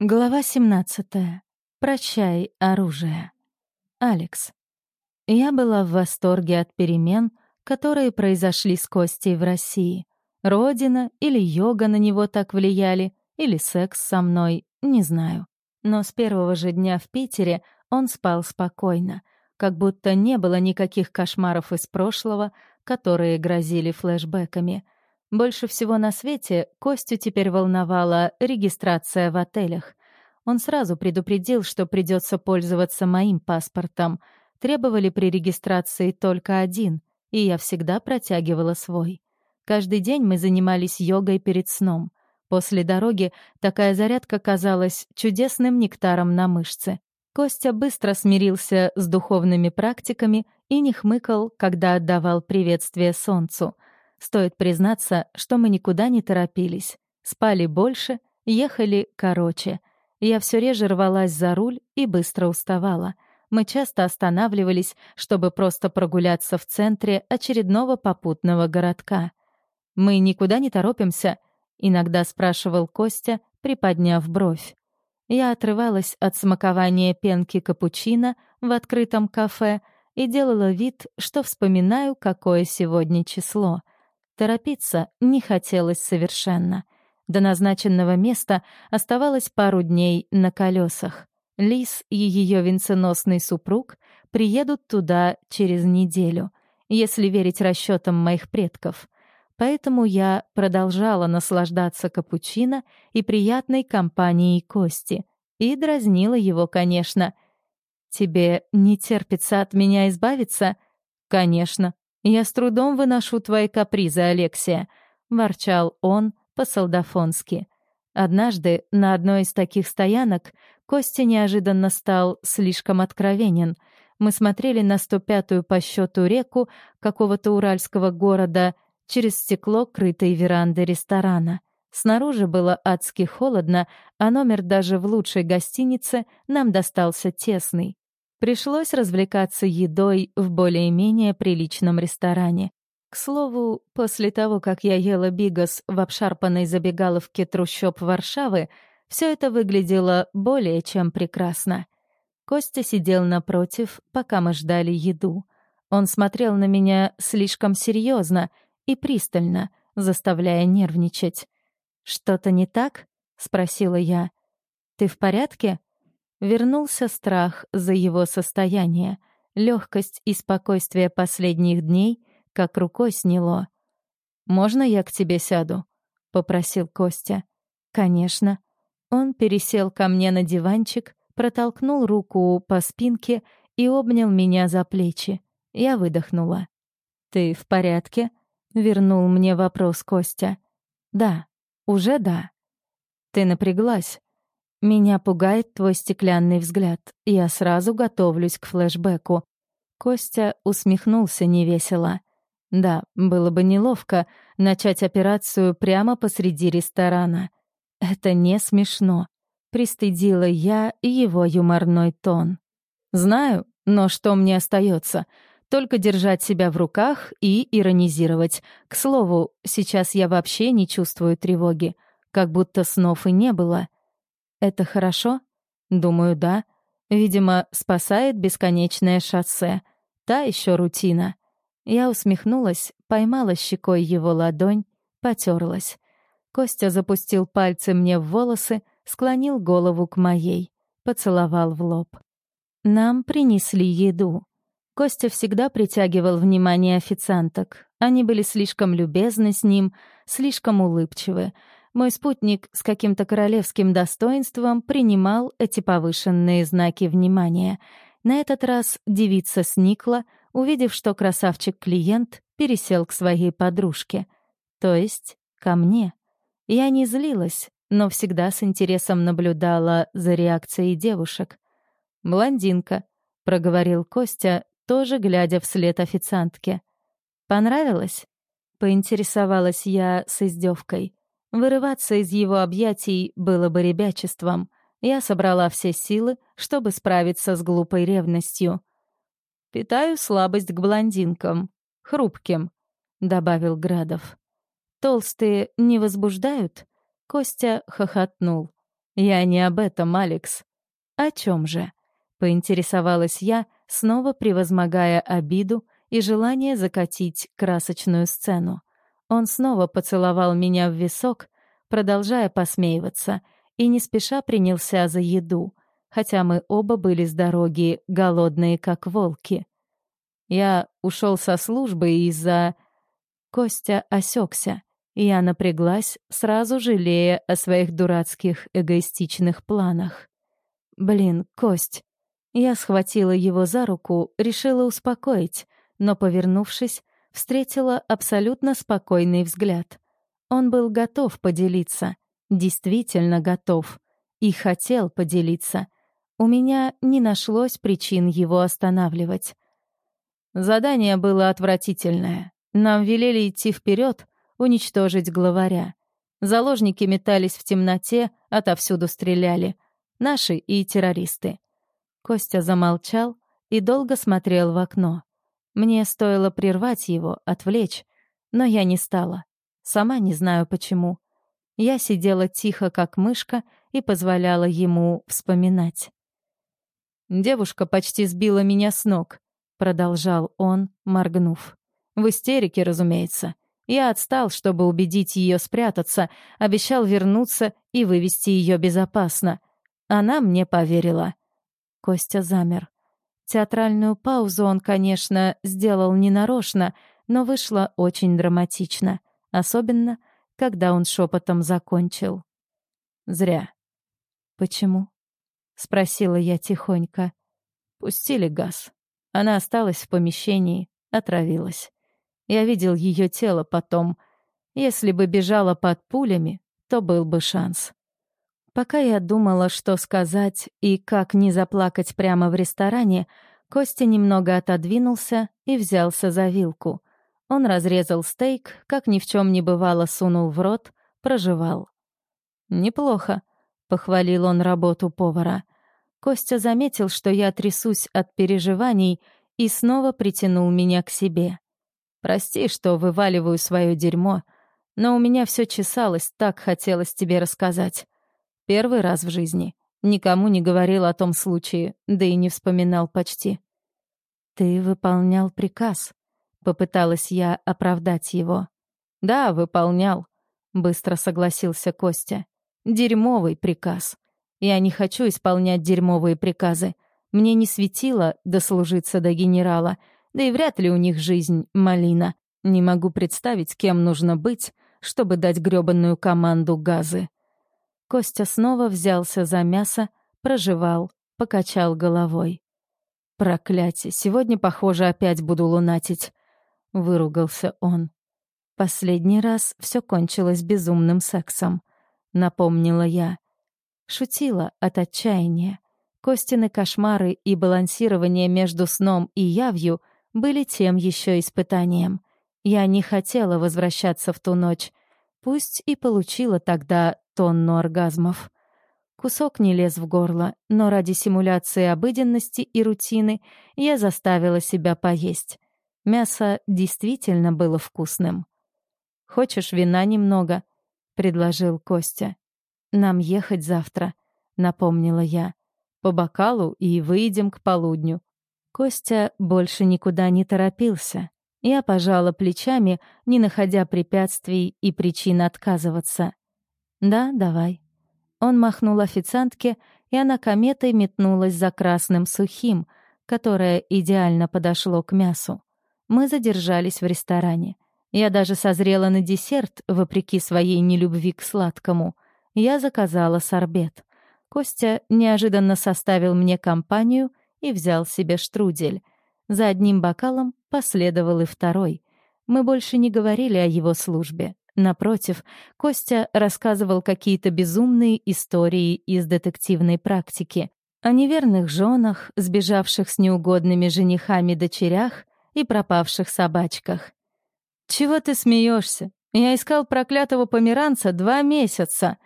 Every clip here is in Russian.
Глава 17. Прощай, оружие. Алекс. Я была в восторге от перемен, которые произошли с Костей в России. Родина или йога на него так влияли, или секс со мной, не знаю. Но с первого же дня в Питере он спал спокойно, как будто не было никаких кошмаров из прошлого, которые грозили флешбэками — больше всего на свете Костю теперь волновала регистрация в отелях. Он сразу предупредил, что придется пользоваться моим паспортом. Требовали при регистрации только один, и я всегда протягивала свой. Каждый день мы занимались йогой перед сном. После дороги такая зарядка казалась чудесным нектаром на мышцы. Костя быстро смирился с духовными практиками и не хмыкал, когда отдавал приветствие солнцу — Стоит признаться, что мы никуда не торопились. Спали больше, ехали короче. Я все реже рвалась за руль и быстро уставала. Мы часто останавливались, чтобы просто прогуляться в центре очередного попутного городка. «Мы никуда не торопимся?» — иногда спрашивал Костя, приподняв бровь. Я отрывалась от смакования пенки капучино в открытом кафе и делала вид, что вспоминаю, какое сегодня число — Торопиться не хотелось совершенно. До назначенного места оставалось пару дней на колесах. Лис и ее венценосный супруг приедут туда через неделю, если верить расчетам моих предков. Поэтому я продолжала наслаждаться капучино и приятной компанией Кости. И дразнила его, конечно. «Тебе не терпится от меня избавиться?» «Конечно. «Я с трудом выношу твои капризы, Алексия», — ворчал он по-солдафонски. Однажды на одной из таких стоянок Костя неожиданно стал слишком откровенен. Мы смотрели на 105-ю по счету реку какого-то уральского города через стекло крытой веранды ресторана. Снаружи было адски холодно, а номер даже в лучшей гостинице нам достался тесный. Пришлось развлекаться едой в более-менее приличном ресторане. К слову, после того, как я ела бигос в обшарпанной забегаловке трущоб Варшавы, все это выглядело более чем прекрасно. Костя сидел напротив, пока мы ждали еду. Он смотрел на меня слишком серьезно и пристально, заставляя нервничать. «Что-то не так?» — спросила я. «Ты в порядке?» Вернулся страх за его состояние. Легкость и спокойствие последних дней как рукой сняло. «Можно я к тебе сяду?» — попросил Костя. «Конечно». Он пересел ко мне на диванчик, протолкнул руку по спинке и обнял меня за плечи. Я выдохнула. «Ты в порядке?» — вернул мне вопрос Костя. «Да, уже да». «Ты напряглась?» Меня пугает твой стеклянный взгляд. Я сразу готовлюсь к флешбеку. Костя усмехнулся невесело. Да, было бы неловко начать операцию прямо посреди ресторана. Это не смешно. Пристыдила я его юморной тон. Знаю, но что мне остается? Только держать себя в руках и иронизировать. К слову, сейчас я вообще не чувствую тревоги. Как будто снов и не было. Это хорошо? Думаю, да. Видимо, спасает бесконечное шоссе. Та еще рутина. Я усмехнулась, поймала щекой его ладонь, потерлась. Костя запустил пальцы мне в волосы, склонил голову к моей, поцеловал в лоб. Нам принесли еду. Костя всегда притягивал внимание официанток. Они были слишком любезны с ним, слишком улыбчивы. Мой спутник с каким-то королевским достоинством принимал эти повышенные знаки внимания. На этот раз девица сникла, увидев, что красавчик-клиент пересел к своей подружке. То есть ко мне. Я не злилась, но всегда с интересом наблюдала за реакцией девушек. «Блондинка», — проговорил Костя, тоже глядя вслед официантке. «Понравилось?» — поинтересовалась я с издевкой. Вырываться из его объятий было бы ребячеством. Я собрала все силы, чтобы справиться с глупой ревностью. «Питаю слабость к блондинкам. Хрупким», — добавил Градов. «Толстые не возбуждают?» Костя хохотнул. «Я не об этом, Алекс». «О чем же?» — поинтересовалась я, снова превозмогая обиду и желание закатить красочную сцену. Он снова поцеловал меня в висок, продолжая посмеиваться, и не спеша принялся за еду, хотя мы оба были с дороги голодные, как волки. Я ушел со службы из-за... Костя осекся. Я напряглась, сразу жалея о своих дурацких эгоистичных планах. «Блин, Кость!» Я схватила его за руку, решила успокоить, но, повернувшись, встретила абсолютно спокойный взгляд. Он был готов поделиться, действительно готов, и хотел поделиться. У меня не нашлось причин его останавливать. Задание было отвратительное. Нам велели идти вперед, уничтожить главаря. Заложники метались в темноте, отовсюду стреляли. Наши и террористы. Костя замолчал и долго смотрел в окно. Мне стоило прервать его, отвлечь, но я не стала. Сама не знаю почему. Я сидела тихо, как мышка, и позволяла ему вспоминать. Девушка почти сбила меня с ног. — продолжал он, моргнув. «В истерике, разумеется. Я отстал, чтобы убедить ее спрятаться, обещал вернуться и вывести ее безопасно. Она мне поверила». Костя замер. Театральную паузу он, конечно, сделал ненарочно, но вышло очень драматично, особенно, когда он шепотом закончил. «Зря». «Почему?» — спросила я тихонько. «Пустили газ. Она осталась в помещении, отравилась. Я видел ее тело потом. Если бы бежала под пулями, то был бы шанс. Пока я думала, что сказать и как не заплакать прямо в ресторане, Костя немного отодвинулся и взялся за вилку. Он разрезал стейк, как ни в чем не бывало, сунул в рот, прожевал. «Неплохо», — похвалил он работу повара. Костя заметил, что я трясусь от переживаний, и снова притянул меня к себе. «Прости, что вываливаю свое дерьмо, но у меня все чесалось, так хотелось тебе рассказать. Первый раз в жизни. Никому не говорил о том случае, да и не вспоминал почти». «Ты выполнял приказ», — попыталась я оправдать его. «Да, выполнял», — быстро согласился Костя. «Дерьмовый приказ. Я не хочу исполнять дерьмовые приказы. Мне не светило дослужиться до генерала, да и вряд ли у них жизнь малина. Не могу представить, кем нужно быть, чтобы дать грёбаную команду газы. Костя снова взялся за мясо, проживал, покачал головой. «Проклятие, сегодня, похоже, опять буду лунатить», — выругался он. «Последний раз все кончилось безумным сексом», — напомнила я. Шутила от отчаяния. Костины кошмары и балансирование между сном и явью были тем еще испытанием. Я не хотела возвращаться в ту ночь, пусть и получила тогда тонну оргазмов. Кусок не лез в горло, но ради симуляции обыденности и рутины я заставила себя поесть. Мясо действительно было вкусным. «Хочешь вина немного?» — предложил Костя. «Нам ехать завтра», — напомнила я. «По бокалу и выйдем к полудню». Костя больше никуда не торопился. Я пожала плечами, не находя препятствий и причин отказываться. «Да, давай». Он махнул официантке, и она кометой метнулась за красным сухим, которое идеально подошло к мясу. Мы задержались в ресторане. Я даже созрела на десерт, вопреки своей нелюбви к сладкому. Я заказала сорбет. Костя неожиданно составил мне компанию и взял себе штрудель. За одним бокалом последовал и второй. Мы больше не говорили о его службе. Напротив, Костя рассказывал какие-то безумные истории из детективной практики о неверных женах, сбежавших с неугодными женихами дочерях и пропавших собачках. «Чего ты смеешься? Я искал проклятого померанца два месяца»,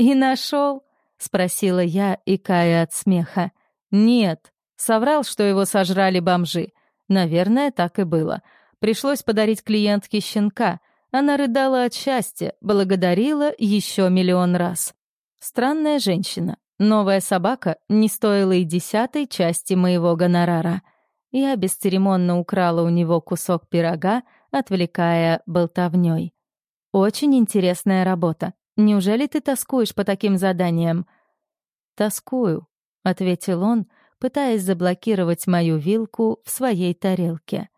«И нашел?» — спросила я, икая от смеха. «Нет». Соврал, что его сожрали бомжи. Наверное, так и было. Пришлось подарить клиентке щенка. Она рыдала от счастья, благодарила еще миллион раз. Странная женщина. Новая собака не стоила и десятой части моего гонорара. Я бесцеремонно украла у него кусок пирога, отвлекая болтовнёй. «Очень интересная работа. Неужели ты тоскуешь по таким заданиям?» «Тоскую», — ответил он, пытаясь заблокировать мою вилку в своей тарелке.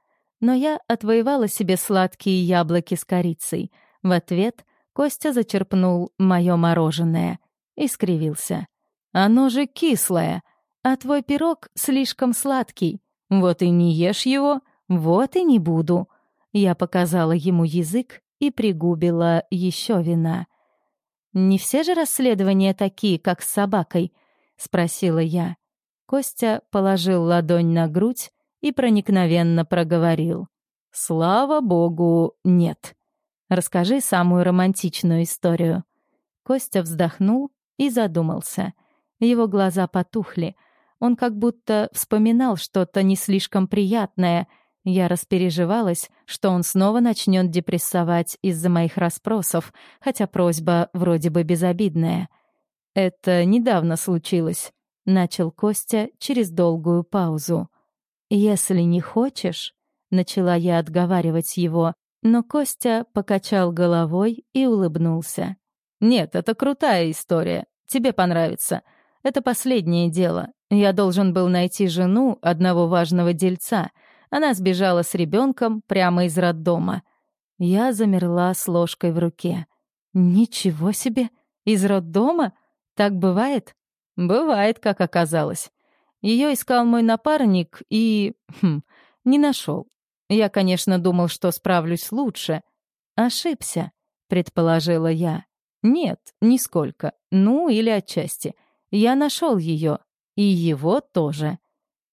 Но я отвоевала себе сладкие яблоки с корицей. В ответ Костя зачерпнул мое мороженое и скривился. «Оно же кислое, а твой пирог слишком сладкий. Вот и не ешь его, вот и не буду». Я показала ему язык и пригубила еще вина. «Не все же расследования такие, как с собакой?» — спросила я. Костя положил ладонь на грудь и проникновенно проговорил. «Слава богу, нет. Расскажи самую романтичную историю». Костя вздохнул и задумался. Его глаза потухли. Он как будто вспоминал что-то не слишком приятное. Я распереживалась, что он снова начнет депрессовать из-за моих расспросов, хотя просьба вроде бы безобидная. «Это недавно случилось», — начал Костя через долгую паузу. «Если не хочешь...» — начала я отговаривать его, но Костя покачал головой и улыбнулся. «Нет, это крутая история. Тебе понравится. Это последнее дело. Я должен был найти жену одного важного дельца. Она сбежала с ребенком прямо из роддома. Я замерла с ложкой в руке. «Ничего себе! Из роддома? Так бывает?» Бывает, как оказалось. Ее искал мой напарник и... Хм, не нашел. Я, конечно, думал, что справлюсь лучше. Ошибся, предположила я. Нет, нисколько. Ну, или отчасти. Я нашел ее. И его тоже.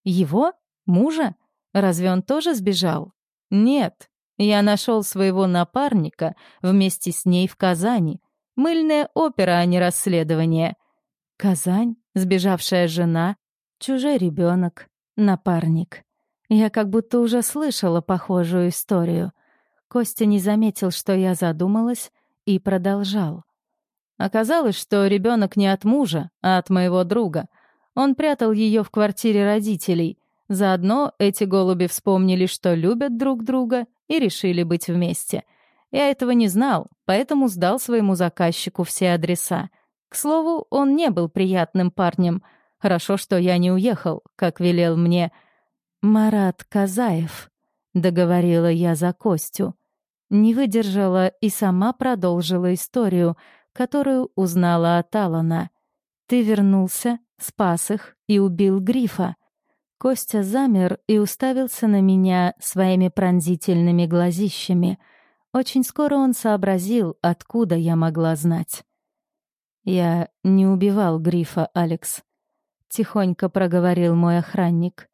Его? Мужа? Разве он тоже сбежал? Нет. Я нашел своего напарника вместе с ней в Казани. Мыльная опера, а не расследование. Казань, сбежавшая жена, чужой ребенок, напарник. Я как будто уже слышала похожую историю. Костя не заметил, что я задумалась, и продолжал. Оказалось, что ребенок не от мужа, а от моего друга. Он прятал ее в квартире родителей. Заодно эти голуби вспомнили, что любят друг друга, и решили быть вместе. Я этого не знал, поэтому сдал своему заказчику все адреса. К слову, он не был приятным парнем. Хорошо, что я не уехал, как велел мне Марат Казаев, договорила я за Костю. Не выдержала и сама продолжила историю, которую узнала от Алана. Ты вернулся, спас их и убил Грифа. Костя замер и уставился на меня своими пронзительными глазищами. Очень скоро он сообразил, откуда я могла знать. «Я не убивал Грифа, Алекс», — тихонько проговорил мой охранник.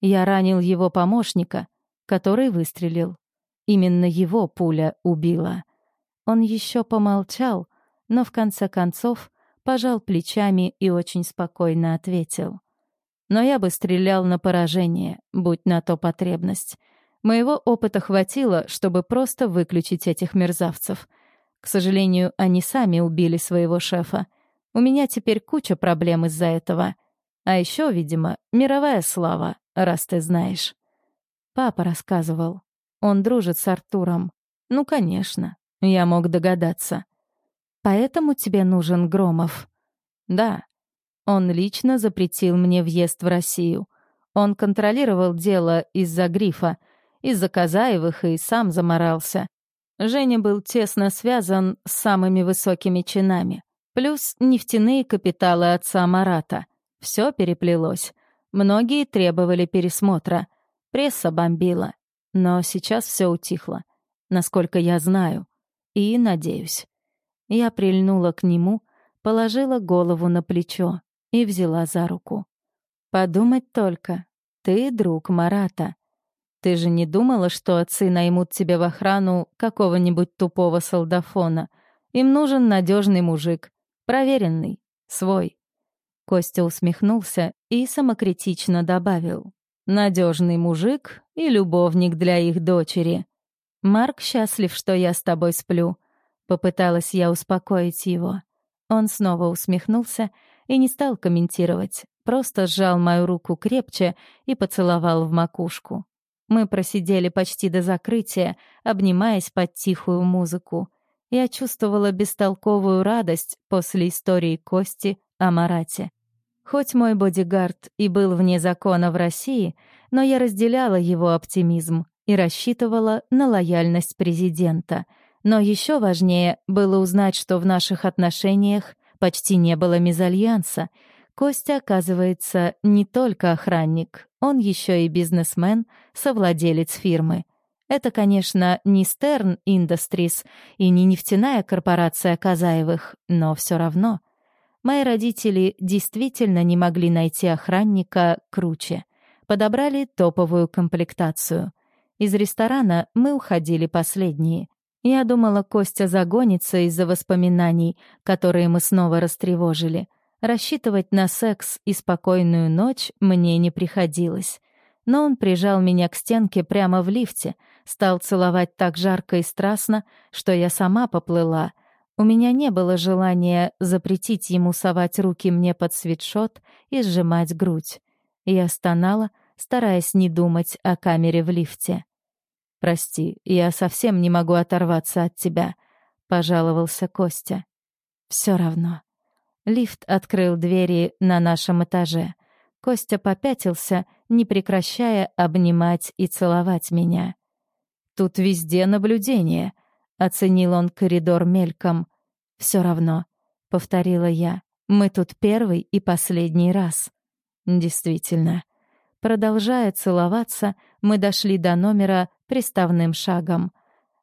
«Я ранил его помощника, который выстрелил. Именно его пуля убила». Он еще помолчал, но в конце концов пожал плечами и очень спокойно ответил. «Но я бы стрелял на поражение, будь на то потребность. Моего опыта хватило, чтобы просто выключить этих мерзавцев — к сожалению, они сами убили своего шефа. У меня теперь куча проблем из-за этого. А еще, видимо, мировая слава, раз ты знаешь. Папа рассказывал. Он дружит с Артуром. Ну, конечно, я мог догадаться. Поэтому тебе нужен Громов. Да. Он лично запретил мне въезд в Россию. Он контролировал дело из-за грифа, из-за Казаевых и сам заморался. Женя был тесно связан с самыми высокими чинами. Плюс нефтяные капиталы отца Марата. Все переплелось. Многие требовали пересмотра. Пресса бомбила. Но сейчас все утихло. Насколько я знаю. И надеюсь. Я прильнула к нему, положила голову на плечо и взяла за руку. «Подумать только. Ты друг Марата. Ты же не думала, что отцы наймут тебе в охрану какого-нибудь тупого солдафона? Им нужен надежный мужик, проверенный, свой. Костя усмехнулся и самокритично добавил. Надежный мужик и любовник для их дочери. Марк счастлив, что я с тобой сплю. Попыталась я успокоить его. Он снова усмехнулся и не стал комментировать, просто сжал мою руку крепче и поцеловал в макушку. Мы просидели почти до закрытия, обнимаясь под тихую музыку. Я чувствовала бестолковую радость после истории Кости о Марате. Хоть мой бодигард и был вне закона в России, но я разделяла его оптимизм и рассчитывала на лояльность президента. Но еще важнее было узнать, что в наших отношениях почти не было мезальянса. Костя, оказывается, не только охранник, он еще и бизнесмен, совладелец фирмы. Это, конечно, не Stern Industries и не нефтяная корпорация Казаевых, но все равно. Мои родители действительно не могли найти охранника круче. Подобрали топовую комплектацию. Из ресторана мы уходили последние. Я думала, Костя загонится из-за воспоминаний, которые мы снова растревожили — Рассчитывать на секс и спокойную ночь мне не приходилось. Но он прижал меня к стенке прямо в лифте, стал целовать так жарко и страстно, что я сама поплыла. У меня не было желания запретить ему совать руки мне под свитшот и сжимать грудь. Я стонала, стараясь не думать о камере в лифте. «Прости, я совсем не могу оторваться от тебя», — пожаловался Костя. «Все равно. Лифт открыл двери на нашем этаже. Костя попятился, не прекращая обнимать и целовать меня. «Тут везде наблюдение», — оценил он коридор мельком. «Все равно», — повторила я, — «мы тут первый и последний раз». Действительно. Продолжая целоваться, мы дошли до номера приставным шагом.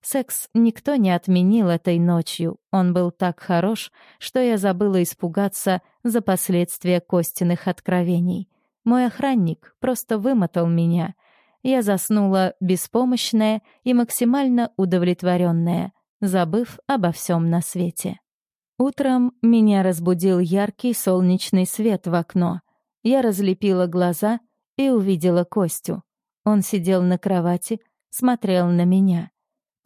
Секс никто не отменил этой ночью. Он был так хорош, что я забыла испугаться за последствия Костиных откровений. Мой охранник просто вымотал меня. Я заснула беспомощная и максимально удовлетворенная, забыв обо всем на свете. Утром меня разбудил яркий солнечный свет в окно. Я разлепила глаза и увидела Костю. Он сидел на кровати, смотрел на меня —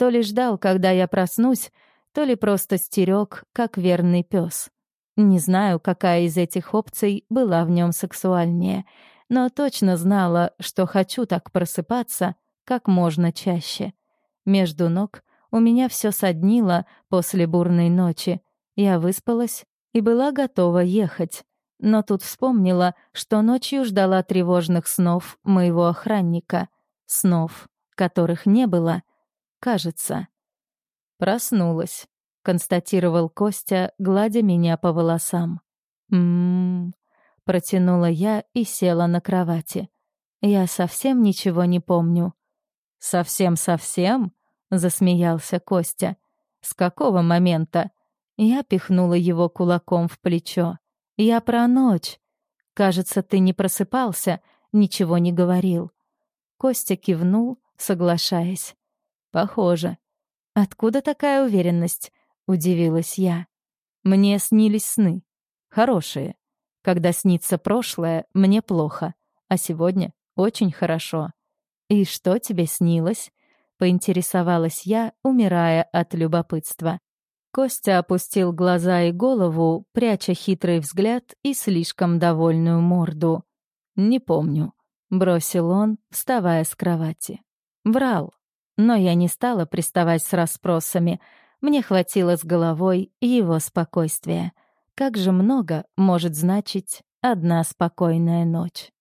то ли ждал, когда я проснусь, то ли просто стерег, как верный пес. Не знаю, какая из этих опций была в нем сексуальнее, но точно знала, что хочу так просыпаться как можно чаще. Между ног у меня все соднило после бурной ночи. Я выспалась и была готова ехать. Но тут вспомнила, что ночью ждала тревожных снов моего охранника. Снов, которых не было — кажется. Проснулась, констатировал Костя, гладя меня по волосам. Мм, протянула я и села на кровати. Я совсем ничего не помню. Совсем-совсем? засмеялся Костя. С какого момента? Я пихнула его кулаком в плечо. Я про ночь. Кажется, ты не просыпался, ничего не говорил. Костя кивнул, соглашаясь. Похоже. Откуда такая уверенность? Удивилась я. Мне снились сны. Хорошие. Когда снится прошлое, мне плохо, а сегодня очень хорошо. И что тебе снилось? Поинтересовалась я, умирая от любопытства. Костя опустил глаза и голову, пряча хитрый взгляд и слишком довольную морду. «Не помню», — бросил он, вставая с кровати. Врал. Но я не стала приставать с расспросами. Мне хватило с головой его спокойствия. Как же много может значить одна спокойная ночь.